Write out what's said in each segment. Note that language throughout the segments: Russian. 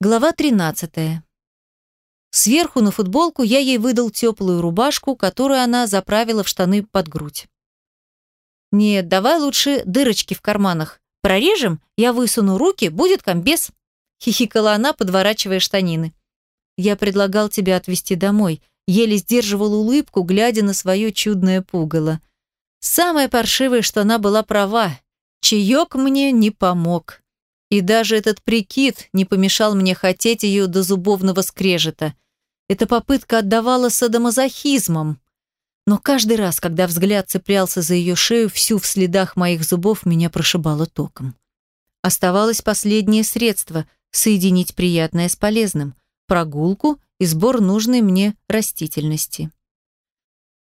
Глава 13. Сверху на футболку я ей выдал теплую рубашку, которую она заправила в штаны под грудь. «Нет, давай лучше дырочки в карманах. Прорежем, я высуну руки, будет комбез», — хихикала она, подворачивая штанины. «Я предлагал тебя отвезти домой», еле сдерживал улыбку, глядя на свое чудное пугало. Самое паршивое, что она была права. Чаек мне не помог. И даже этот прикид не помешал мне хотеть ее до зубовного скрежета. Эта попытка отдавала садомазохизмом. Но каждый раз, когда взгляд цеплялся за ее шею, всю в следах моих зубов меня прошибало током. Оставалось последнее средство – соединить приятное с полезным – прогулку и сбор нужной мне растительности.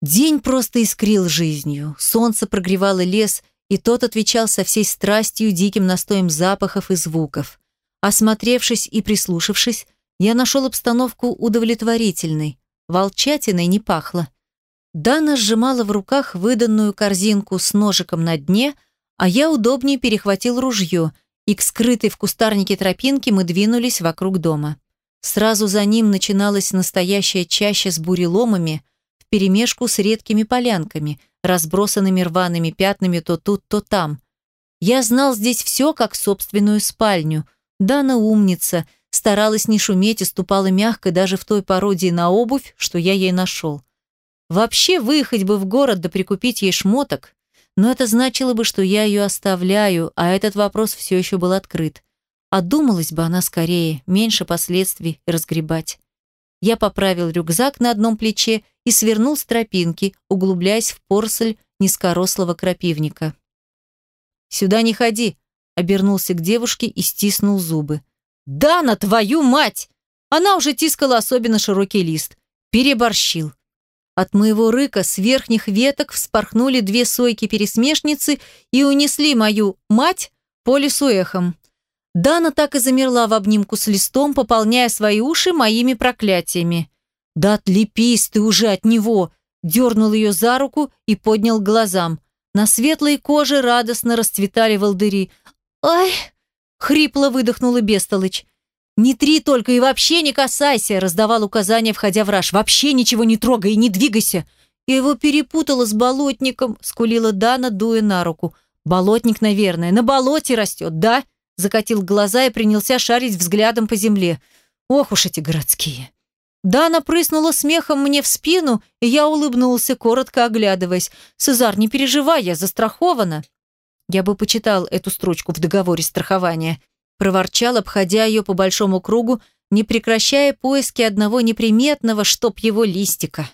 День просто искрил жизнью. Солнце прогревало лес, и тот отвечал со всей страстью диким настоем запахов и звуков. Осмотревшись и прислушавшись, я нашел обстановку удовлетворительной. Волчатиной не пахло. Дана сжимала в руках выданную корзинку с ножиком на дне, а я удобнее перехватил ружье, и к скрытой в кустарнике тропинке мы двинулись вокруг дома. Сразу за ним начиналась настоящая чаща с буреломами вперемешку с редкими полянками – разбросанными рваными пятнами то тут, то там. Я знал здесь все, как собственную спальню. Дана умница, старалась не шуметь и ступала мягко даже в той пародии на обувь, что я ей нашел. Вообще выехать бы в город да прикупить ей шмоток, но это значило бы, что я ее оставляю, а этот вопрос все еще был открыт. Одумалась бы она скорее, меньше последствий разгребать. Я поправил рюкзак на одном плече и свернул с тропинки, углубляясь в порсель низкорослого крапивника. «Сюда не ходи», — обернулся к девушке и стиснул зубы. «Да, на твою мать!» Она уже тискала особенно широкий лист. Переборщил. От моего рыка с верхних веток вспорхнули две сойки-пересмешницы и унесли мою мать по лесу эхом. Дана так и замерла в обнимку с листом, пополняя свои уши моими проклятиями. «Да отлепись ты уже от него!» Дернул ее за руку и поднял к глазам. На светлой коже радостно расцветали волдыри. «Ай!» — хрипло выдохнула Бестолыч. «Не три только и вообще не касайся!» — раздавал указания, входя в раж. «Вообще ничего не трогай и не двигайся!» Я его перепутала с болотником, скулила Дана, дуя на руку. «Болотник, наверное, на болоте растет, да?» Закатил глаза и принялся шарить взглядом по земле. «Ох уж эти городские!» Дана прыснула смехом мне в спину, и я улыбнулся, коротко оглядываясь. «Сезар, не переживай, я застрахована». Я бы почитал эту строчку в договоре страхования. Проворчал, обходя ее по большому кругу, не прекращая поиски одного неприметного, чтоб его листика.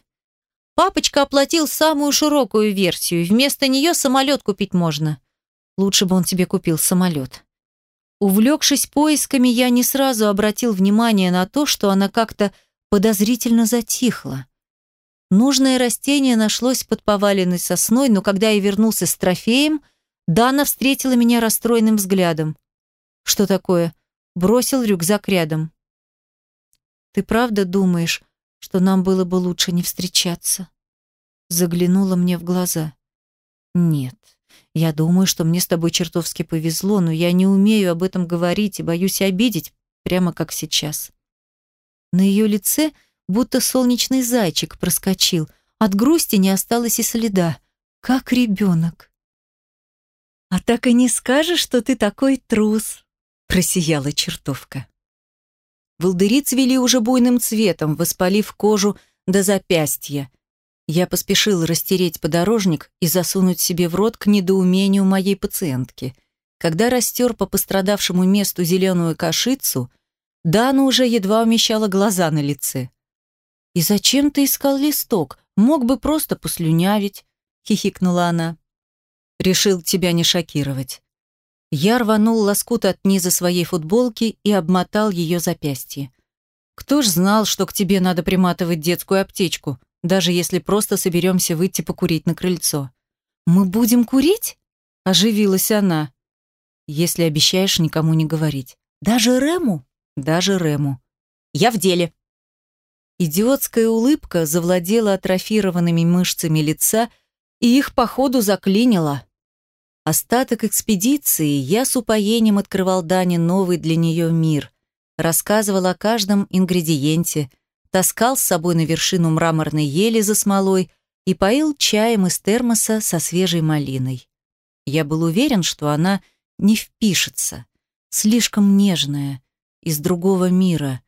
Папочка оплатил самую широкую версию, вместо нее самолет купить можно. Лучше бы он тебе купил самолет. Увлекшись поисками, я не сразу обратил внимание на то, что она как-то подозрительно затихло. Нужное растение нашлось под поваленной сосной, но когда я вернулся с трофеем, Дана встретила меня расстроенным взглядом. «Что такое?» Бросил рюкзак рядом. «Ты правда думаешь, что нам было бы лучше не встречаться?» Заглянула мне в глаза. «Нет, я думаю, что мне с тобой чертовски повезло, но я не умею об этом говорить и боюсь обидеть, прямо как сейчас». На ее лице будто солнечный зайчик проскочил. От грусти не осталось и следа. Как ребенок. «А так и не скажешь, что ты такой трус», — просияла чертовка. Волдыри цвели уже буйным цветом, воспалив кожу до запястья. Я поспешил растереть подорожник и засунуть себе в рот к недоумению моей пациентки. Когда растер по пострадавшему месту зеленую кашицу — Дана уже едва умещала глаза на лице. «И зачем ты искал листок? Мог бы просто послюнявить», — хихикнула она. «Решил тебя не шокировать». Я рванул лоскут от низа своей футболки и обмотал ее запястье. «Кто ж знал, что к тебе надо приматывать детскую аптечку, даже если просто соберемся выйти покурить на крыльцо?» «Мы будем курить?» — оживилась она. «Если обещаешь никому не говорить. Даже Рему?» даже Рему. «Я в деле». Идиотская улыбка завладела атрофированными мышцами лица, и их, походу, заклинило. Остаток экспедиции я с упоением открывал Дане новый для нее мир. рассказывал о каждом ингредиенте, таскал с собой на вершину мраморной ели за смолой и поил чаем из термоса со свежей малиной. Я был уверен, что она не впишется, слишком нежная, из другого мира.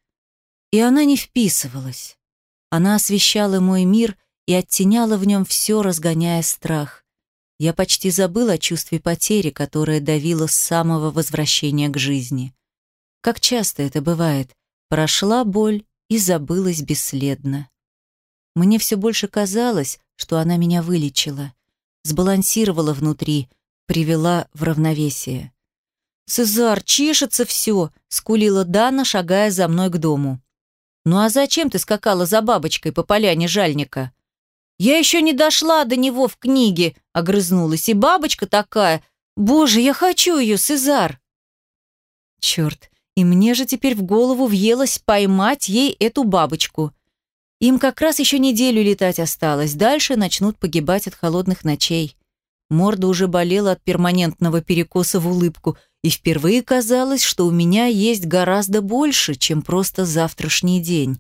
И она не вписывалась. Она освещала мой мир и оттеняла в нем все, разгоняя страх. Я почти забыл о чувстве потери, которое давило с самого возвращения к жизни. Как часто это бывает, прошла боль и забылась бесследно. Мне все больше казалось, что она меня вылечила, сбалансировала внутри, привела в равновесие. «Цезар, чешется все!» — скулила Дана, шагая за мной к дому. «Ну а зачем ты скакала за бабочкой по поляне жальника?» «Я еще не дошла до него в книге», — огрызнулась. «И бабочка такая. Боже, я хочу ее, Сезар!» Черт, и мне же теперь в голову въелось поймать ей эту бабочку. Им как раз еще неделю летать осталось. Дальше начнут погибать от холодных ночей. Морда уже болела от перманентного перекоса в улыбку, и впервые казалось, что у меня есть гораздо больше, чем просто завтрашний день.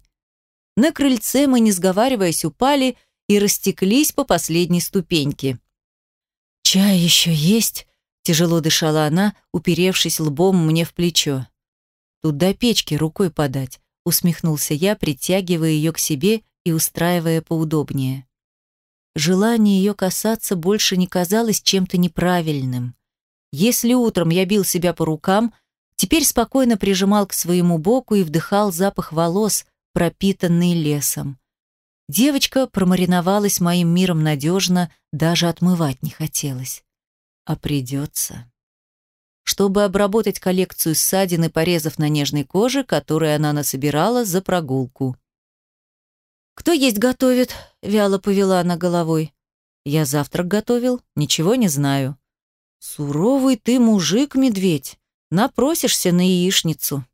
На крыльце мы, не сговариваясь, упали — и растеклись по последней ступеньке. «Чай еще есть?» – тяжело дышала она, уперевшись лбом мне в плечо. «Тут до печки рукой подать», – усмехнулся я, притягивая ее к себе и устраивая поудобнее. Желание ее касаться больше не казалось чем-то неправильным. Если утром я бил себя по рукам, теперь спокойно прижимал к своему боку и вдыхал запах волос, пропитанный лесом. Девочка промариновалась моим миром надежно, даже отмывать не хотелось. А придется. Чтобы обработать коллекцию ссадин и порезов на нежной коже, которые она насобирала за прогулку. «Кто есть готовит?» — вяло повела она головой. «Я завтрак готовил, ничего не знаю». «Суровый ты мужик, медведь, напросишься на яичницу».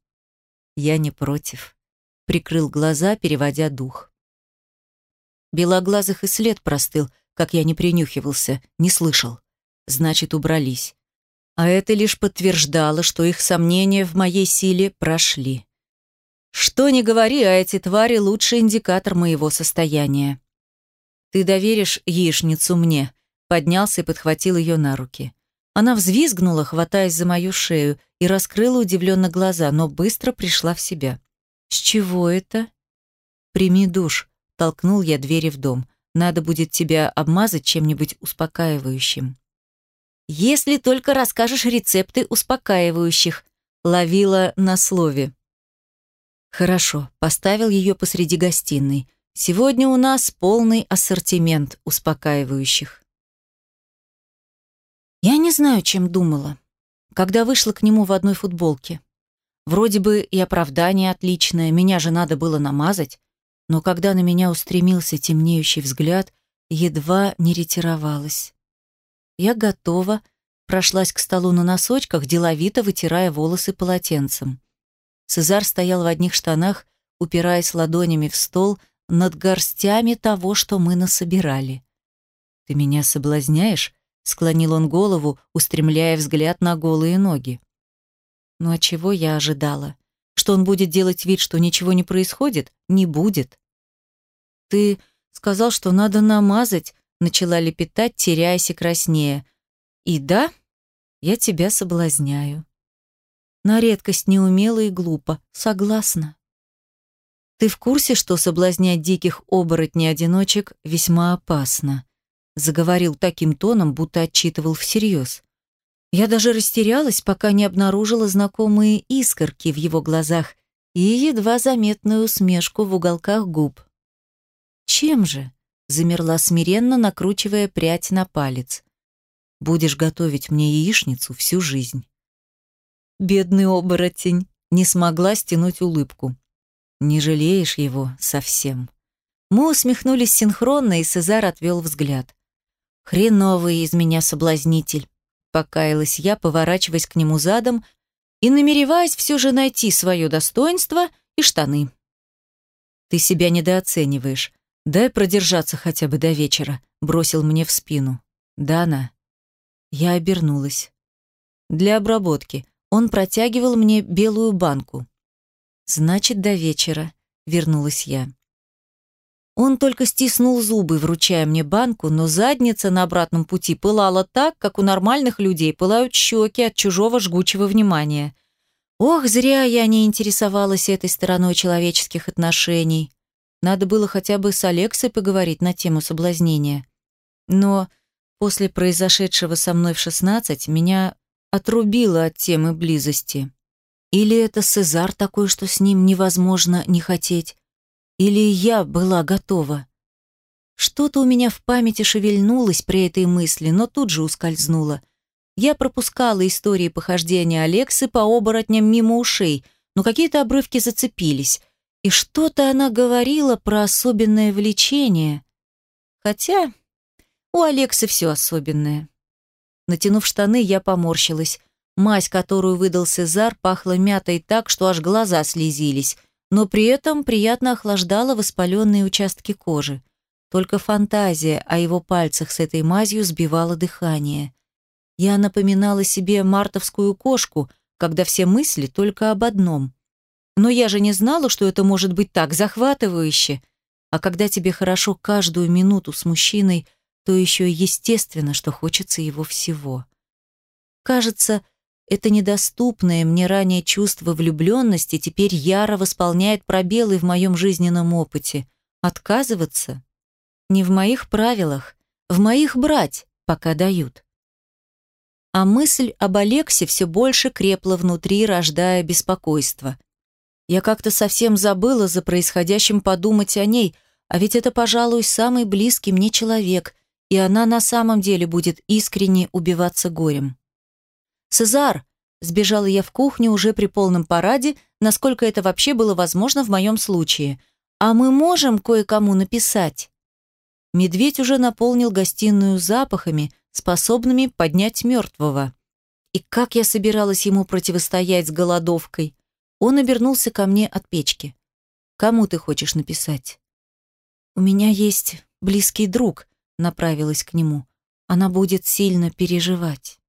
«Я не против», — прикрыл глаза, переводя дух. Белоглазых и след простыл, как я не принюхивался, не слышал. Значит, убрались. А это лишь подтверждало, что их сомнения в моей силе прошли. Что ни говори, а эти твари — лучший индикатор моего состояния. «Ты доверишь яичницу мне?» Поднялся и подхватил ее на руки. Она взвизгнула, хватаясь за мою шею, и раскрыла удивленно глаза, но быстро пришла в себя. «С чего это?» «Прими душ», Толкнул я двери в дом. Надо будет тебя обмазать чем-нибудь успокаивающим. Если только расскажешь рецепты успокаивающих, ловила на слове. Хорошо, поставил ее посреди гостиной. Сегодня у нас полный ассортимент успокаивающих. Я не знаю, чем думала, когда вышла к нему в одной футболке. Вроде бы и оправдание отличное, меня же надо было намазать, но когда на меня устремился темнеющий взгляд, едва не ретировалась. Я готова, прошлась к столу на носочках, деловито вытирая волосы полотенцем. Цезар стоял в одних штанах, упираясь ладонями в стол над горстями того, что мы насобирали. «Ты меня соблазняешь?» — склонил он голову, устремляя взгляд на голые ноги. Ну а чего я ожидала? Что он будет делать вид, что ничего не происходит? Не будет. Ты сказал, что надо намазать, начала лепетать, теряясь и краснея. И да, я тебя соблазняю. На редкость неумело и глупо, согласна. Ты в курсе, что соблазнять диких оборотней-одиночек весьма опасно? Заговорил таким тоном, будто отчитывал всерьез. Я даже растерялась, пока не обнаружила знакомые искорки в его глазах и едва заметную усмешку в уголках губ. «Чем же?» — замерла смиренно, накручивая прядь на палец. «Будешь готовить мне яичницу всю жизнь». Бедный оборотень не смогла стянуть улыбку. «Не жалеешь его совсем?» Мы усмехнулись синхронно, и Сезар отвел взгляд. «Хреновый из меня соблазнитель покаялась я, поворачиваясь к нему задом и намереваясь все же найти свое достоинство и штаны. «Ты себя недооцениваешь. Дай продержаться хотя бы до вечера», — бросил мне в спину. «Дана». Я обернулась. Для обработки он протягивал мне белую банку. Значит, до вечера, вернулась я. Он только стиснул зубы, вручая мне банку, но задница на обратном пути пылала так, как у нормальных людей пылают щеки от чужого жгучего внимания. Ох, зря я не интересовалась этой стороной человеческих отношений. Надо было хотя бы с Алексой поговорить на тему соблазнения. Но после произошедшего со мной в 16 меня отрубило от темы близости. Или это Сезар такой, что с ним невозможно не хотеть, или я была готова. Что-то у меня в памяти шевельнулось при этой мысли, но тут же ускользнуло. Я пропускала истории похождения Алексы по оборотням мимо ушей, но какие-то обрывки зацепились. И что-то она говорила про особенное влечение. Хотя у Алексы все особенное. Натянув штаны, я поморщилась. Мазь, которую выдал Сезар, пахла мятой так, что аж глаза слезились – но при этом приятно охлаждала воспаленные участки кожи. Только фантазия о его пальцах с этой мазью сбивала дыхание. Я напоминала себе мартовскую кошку, когда все мысли только об одном. Но я же не знала, что это может быть так захватывающе. А когда тебе хорошо каждую минуту с мужчиной, то еще естественно, что хочется его всего. Кажется, это недоступное мне ранее чувство влюбленности теперь яро восполняет пробелы в моем жизненном опыте. Отказываться? Не в моих правилах. В моих брать, пока дают. А мысль об Алексе все больше крепла внутри, рождая беспокойство. Я как-то совсем забыла за происходящим подумать о ней, а ведь это, пожалуй, самый близкий мне человек, и она на самом деле будет искренне убиваться горем. «Цезар!» Сбежала я в кухню уже при полном параде, насколько это вообще было возможно в моем случае. «А мы можем кое-кому написать?» Медведь уже наполнил гостиную запахами, способными поднять мертвого. И как я собиралась ему противостоять с голодовкой? Он обернулся ко мне от печки. «Кому ты хочешь написать?» «У меня есть близкий друг», — направилась к нему. «Она будет сильно переживать».